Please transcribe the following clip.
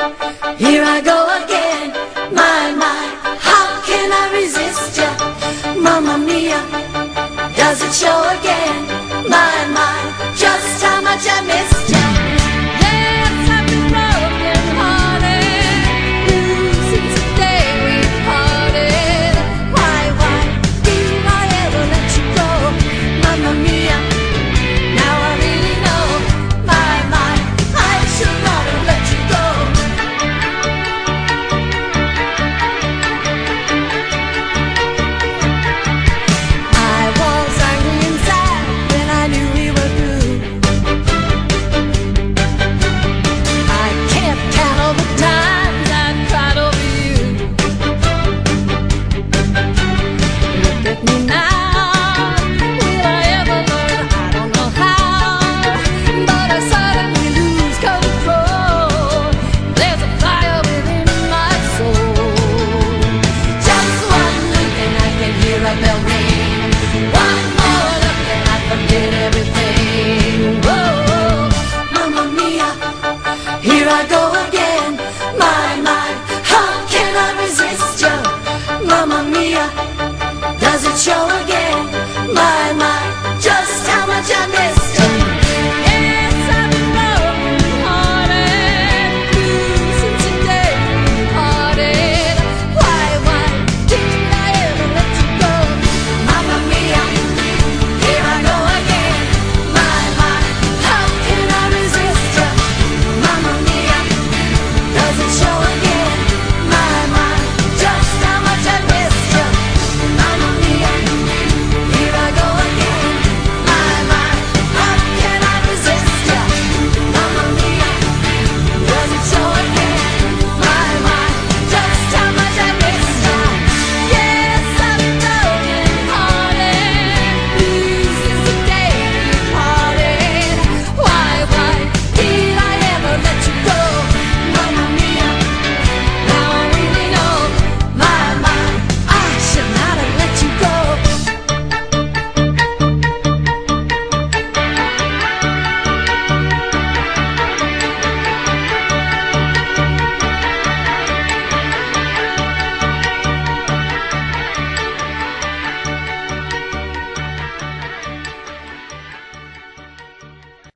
Here I go again, my, my, how can I resist ya? Mamma mia, does it show again? show.